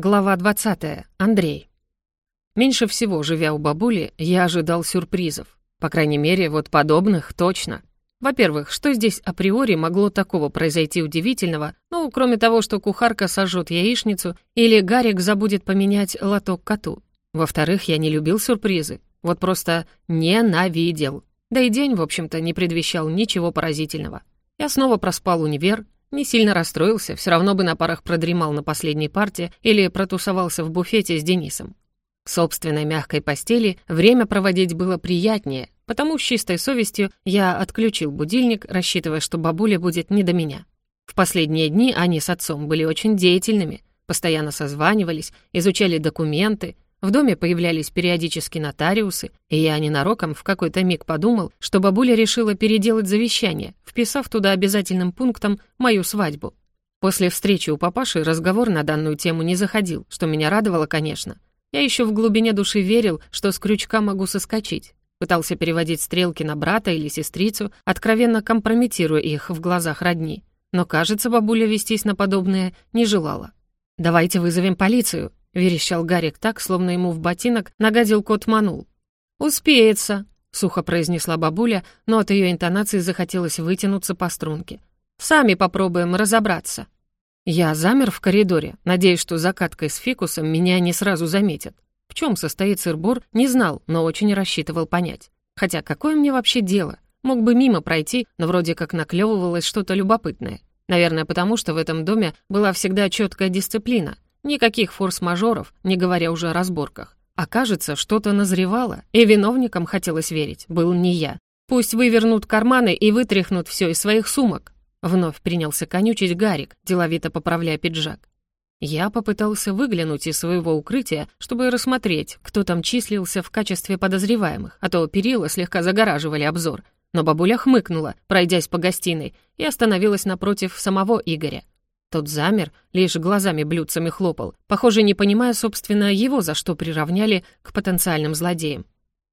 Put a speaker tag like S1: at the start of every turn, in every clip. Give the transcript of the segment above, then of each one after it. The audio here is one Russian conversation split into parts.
S1: Глава 20. Андрей. Меньше всего, живя у бабули, я ожидал сюрпризов. По крайней мере, вот подобных точно. Во-первых, что здесь априори могло такого произойти удивительного, ну, кроме того, что кухарка сожжет яичницу или Гарик забудет поменять лоток коту. Во-вторых, я не любил сюрпризы. Вот просто ненавидел. Да и день, в общем-то, не предвещал ничего поразительного. Я снова проспал универ, не сильно расстроился, все равно бы на парах продремал на последней парте или протусовался в буфете с Денисом. В собственной мягкой постели время проводить было приятнее, потому с чистой совестью я отключил будильник, рассчитывая, что бабуля будет не до меня. В последние дни они с отцом были очень деятельными, постоянно созванивались, изучали документы, в доме появлялись периодически нотариусы, и я ненароком в какой-то миг подумал, что бабуля решила переделать завещание, вписав туда обязательным пунктом мою свадьбу. После встречи у папаши разговор на данную тему не заходил, что меня радовало, конечно. Я еще в глубине души верил, что с крючка могу соскочить. Пытался переводить стрелки на брата или сестрицу, откровенно компрометируя их в глазах родни. Но, кажется, бабуля вестись на подобное не желала. «Давайте вызовем полицию», — верещал Гарик так, словно ему в ботинок нагадил кот Манул. «Успеется», — сухо произнесла бабуля, но от ее интонации захотелось вытянуться по струнке. «Сами попробуем разобраться». Я замер в коридоре, надеясь, что закаткой с фикусом меня не сразу заметят. В чем состоит сырбор, не знал, но очень рассчитывал понять. Хотя какое мне вообще дело? Мог бы мимо пройти, но вроде как наклевывалось что-то любопытное. Наверное, потому что в этом доме была всегда четкая дисциплина — Никаких форс-мажоров, не говоря уже о разборках. А кажется, что-то назревало, и виновникам хотелось верить, был не я. Пусть вывернут карманы и вытряхнут все из своих сумок. Вновь принялся конючить Гарик, деловито поправляя пиджак. Я попытался выглянуть из своего укрытия, чтобы рассмотреть, кто там числился в качестве подозреваемых, а то перила слегка загораживали обзор. Но бабуля хмыкнула, пройдясь по гостиной, и остановилась напротив самого Игоря. Тот замер, лишь глазами блюдцами хлопал, похоже, не понимая, собственно, его за что приравняли к потенциальным злодеям.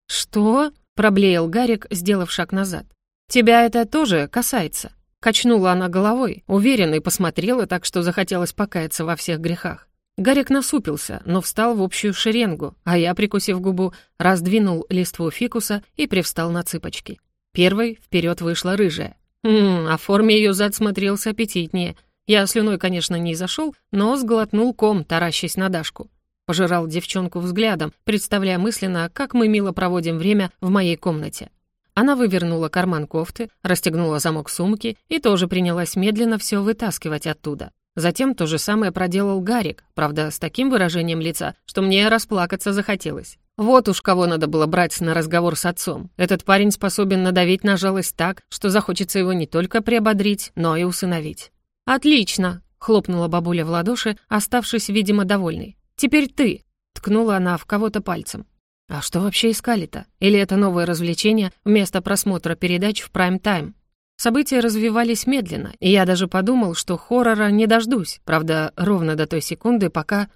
S1: «Что?» — проблеял Гарик, сделав шаг назад. «Тебя это тоже касается». Качнула она головой, уверенно и посмотрела так, что захотелось покаяться во всех грехах. Гарик насупился, но встал в общую шеренгу, а я, прикусив губу, раздвинул листву фикуса и привстал на цыпочки. Первой вперед вышла рыжая. Ммм, а форме ее зад смотрелся аппетитнее, я слюной, конечно, не изошел, но сглотнул ком, таращась на Дашку. Пожирал девчонку взглядом, представляя мысленно, как мы мило проводим время в моей комнате. Она вывернула карман кофты, расстегнула замок сумки и тоже принялась медленно все вытаскивать оттуда. Затем то же самое проделал Гарик, правда, с таким выражением лица, что мне расплакаться захотелось. Вот уж кого надо было брать на разговор с отцом. Этот парень способен надавить на жалость так, что захочется его не только приободрить, но и усыновить. «Отлично!» — хлопнула бабуля в ладоши, оставшись, видимо, довольной. «Теперь ты!» — ткнула она в кого-то пальцем. «А что вообще искали-то? Или это новое развлечение вместо просмотра передач в прайм-тайм?» События развивались медленно, и я даже подумал, что хоррора не дождусь, правда, ровно до той секунды, пока...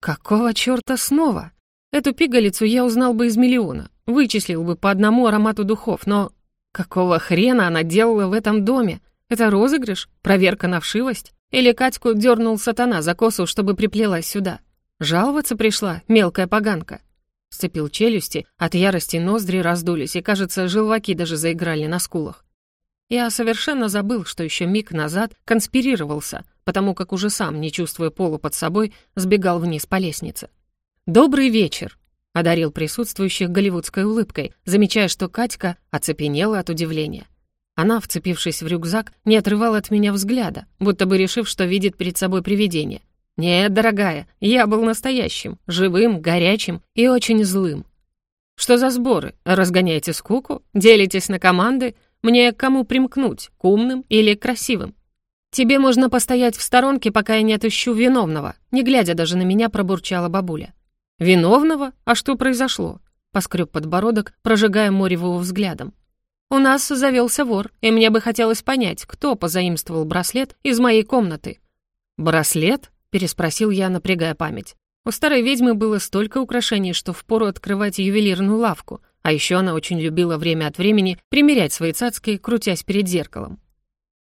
S1: Какого чёрта снова? Эту пигалицу я узнал бы из миллиона, вычислил бы по одному аромату духов, но... Какого хрена она делала в этом доме? Это розыгрыш? Проверка на вшивость? Или Катьку дернул сатана за косу, чтобы приплелась сюда? Жаловаться пришла, мелкая поганка. Сцепил челюсти, от ярости ноздри раздулись, и, кажется, желваки даже заиграли на скулах. Я совершенно забыл, что еще миг назад конспирировался, потому как уже сам, не чувствуя пола под собой, сбегал вниз по лестнице. «Добрый вечер!» — одарил присутствующих голливудской улыбкой, замечая, что Катька оцепенела от удивления. Она, вцепившись в рюкзак, не отрывала от меня взгляда, будто бы решив, что видит перед собой привидение. «Нет, дорогая, я был настоящим, живым, горячим и очень злым». «Что за сборы? Разгоняете скуку? Делитесь на команды? Мне к кому примкнуть, к умным или красивым?» «Тебе можно постоять в сторонке, пока я не отыщу виновного», не глядя даже на меня, пробурчала бабуля. «Виновного? А что произошло?» Поскреб подбородок, прожигая Моревого взглядом. «У нас завелся вор, и мне бы хотелось понять, кто позаимствовал браслет из моей комнаты». «Браслет?» — переспросил я, напрягая память. У старой ведьмы было столько украшений, что впору открывать ювелирную лавку, а еще она очень любила время от времени примерять свои цацки, крутясь перед зеркалом.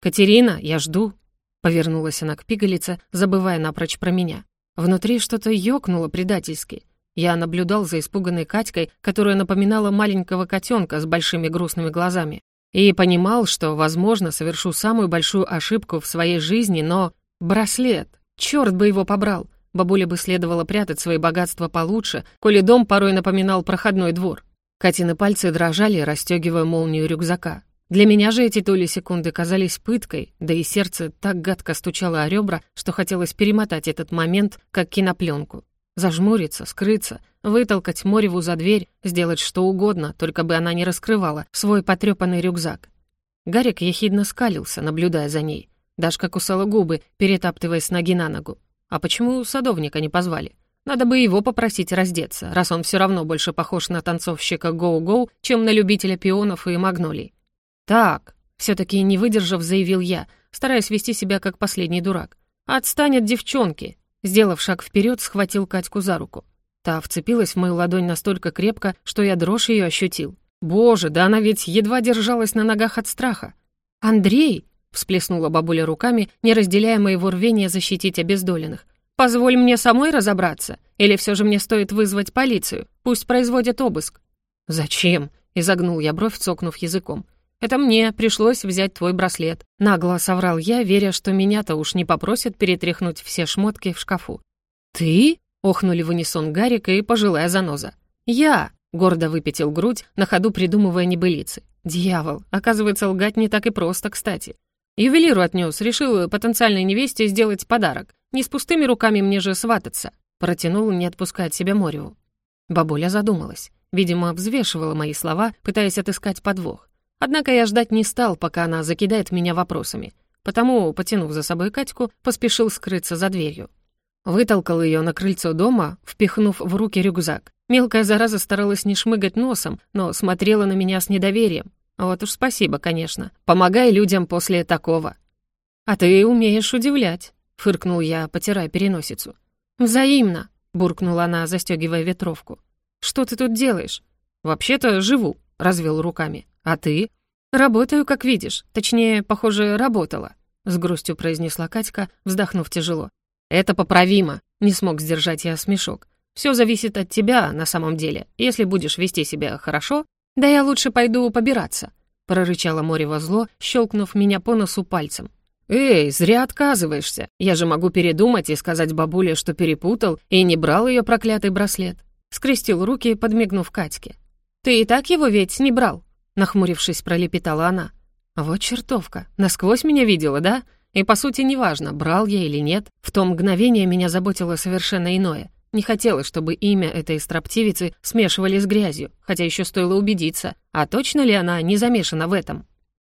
S1: «Катерина, я жду», — повернулась она к пигалице, забывая напрочь про меня. Внутри что-то ёкнуло предательски. Я наблюдал за испуганной Катькой, которая напоминала маленького котенка с большими грустными глазами. И понимал, что, возможно, совершу самую большую ошибку в своей жизни, но... Браслет! Чёрт бы его побрал! Бабуле бы следовало прятать свои богатства получше, коли дом порой напоминал проходной двор. Катины пальцы дрожали, расстёгивая молнию рюкзака. Для меня же эти доли секунды казались пыткой, да и сердце так гадко стучало о ребра, что хотелось перемотать этот момент, как кинопленку. Зажмуриться, скрыться, вытолкать Мореву за дверь, сделать что угодно, только бы она не раскрывала свой потрепанный рюкзак. Гарик ехидно скалился, наблюдая за ней. Дашка кусала губы, перетаптываясь с ноги на ногу. А почему садовника не позвали? Надо бы его попросить раздеться, раз он все равно больше похож на танцовщика гоу-гоу, чем на любителя пионов и магнолий. «Так», — все-таки не выдержав, заявил я, стараясь вести себя как последний дурак. «Отстань от девчонки!» Сделав шаг вперед, схватил Катьку за руку. Та вцепилась в мою ладонь настолько крепко, что я дрожь ее ощутил. Боже, да она ведь едва держалась на ногах от страха. «Андрей!» — всплеснула бабуля руками, не разделяя моего рвения защитить обездоленных. «Позволь мне самой разобраться, или все же мне стоит вызвать полицию? Пусть производят обыск». «Зачем?» — изогнул я бровь, цокнув языком. Это мне пришлось взять твой браслет. Нагло соврал я, веря, что меня-то уж не попросят перетряхнуть все шмотки в шкафу. Ты? Охнули в унисон Гарик и пожилая заноза. Я! Гордо выпятил грудь, на ходу придумывая небылицы. Дьявол, оказывается, лгать не так и просто, кстати. Ювелиру отнес, решил потенциальной невесте сделать подарок. Не с пустыми руками мне же свататься. Протянул, не отпуская от себя Мореву. Бабуля задумалась. Видимо, взвешивала мои слова, пытаясь отыскать подвох. Однако я ждать не стал, пока она закидает меня вопросами. Потому, потянув за собой Катьку, поспешил скрыться за дверью. Вытолкал ее на крыльцо дома, впихнув в руки рюкзак. Мелкая зараза старалась не шмыгать носом, но смотрела на меня с недоверием. Вот уж спасибо, конечно. Помогай людям после такого. «А ты умеешь удивлять», — фыркнул я, потирая переносицу. «Взаимно», — буркнула она, застегивая ветровку. «Что ты тут делаешь?» «Вообще-то живу», — развел руками. «А ты?» «Работаю, как видишь. Точнее, похоже, работала», — с грустью произнесла Катька, вздохнув тяжело. «Это поправимо», — не смог сдержать я смешок. «Все зависит от тебя на самом деле. Если будешь вести себя хорошо, да я лучше пойду побираться», — прорычала Морева зло, щелкнув меня по носу пальцем. «Эй, зря отказываешься. Я же могу передумать и сказать бабуле, что перепутал и не брал ее проклятый браслет». Скрестил руки, подмигнув Катьке. «Ты и так его ведь не брал?» Нахмурившись, пролепетала она. «Вот чертовка, насквозь меня видела, да? И, по сути, неважно, брал я или нет. В то мгновение меня заботило совершенно иное. Не хотелось, чтобы имя этой строптивицы смешивали с грязью, хотя еще стоило убедиться, а точно ли она не замешана в этом?»